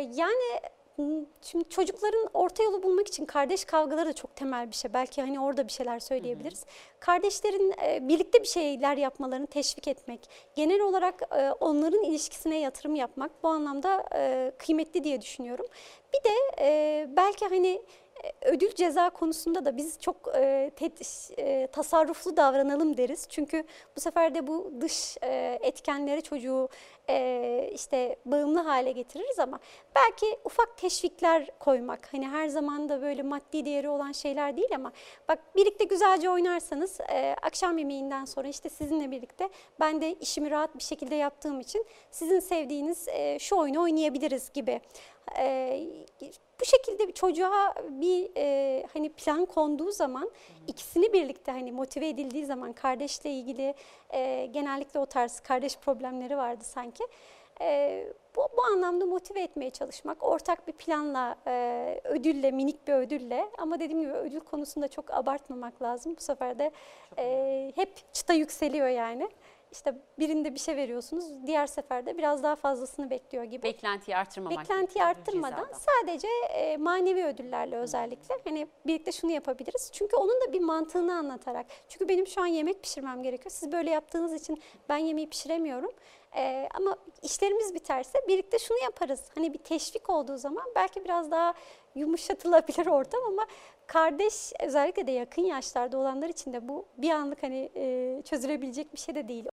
yani m, şimdi çocukların orta yolu bulmak için kardeş kavgaları da çok temel bir şey. Belki hani orada bir şeyler söyleyebiliriz. Kardeşlerin e, birlikte bir şeyler yapmalarını teşvik etmek, genel olarak e, onların ilişkisine yatırım yapmak bu anlamda e, kıymetli diye düşünüyorum. Bir de e, belki hani ödül ceza konusunda da biz çok e, tet- e, tasarruflu davranalım deriz. Çünkü bu sefer de bu dış e, etkenleri çocuğu e, işte bağımlı hale getiririz ama belki ufak teşvikler koymak hani her zaman da böyle maddi değeri olan şeyler değil ama bak birlikte güzelce oynarsanız e, akşam yemeğinden sonra işte sizinle birlikte ben de işimi rahat bir şekilde yaptığım için sizin sevdiğiniz e, şu oyunu oynayabiliriz gibi. E, bu şekilde bir çocuğa bir e, hani plan konduğu zaman ikisini birlikte hani motive edildiği zaman kardeşle ilgili e, genellikle o tarz kardeş problemleri vardı sanki. E, bu, bu anlamda motive etmeye çalışmak, ortak bir planla, e, ödülle, minik bir ödülle ama dediğim gibi ödül konusunda çok abartmamak lazım. Bu sefer de e, hep çıta yükseliyor yani. İşte birinde bir şey veriyorsunuz, diğer seferde biraz daha fazlasını bekliyor gibi. Beklentiyi arttırmamak. Beklentiyi arttırmadan cezada. sadece e, manevi ödüllerle özellikle hani birlikte şunu yapabiliriz. Çünkü onun da bir mantığını anlatarak. Çünkü benim şu an yemek pişirmem gerekiyor. Siz böyle yaptığınız için ben yemeği pişiremiyorum. E, ama işlerimiz biterse birlikte şunu yaparız. Hani bir teşvik olduğu zaman belki biraz daha yumuşatılabilir ortam ama kardeş özellikle de yakın yaşlarda olanlar için de bu bir anlık hani e, çözülebilecek bir şey de değil.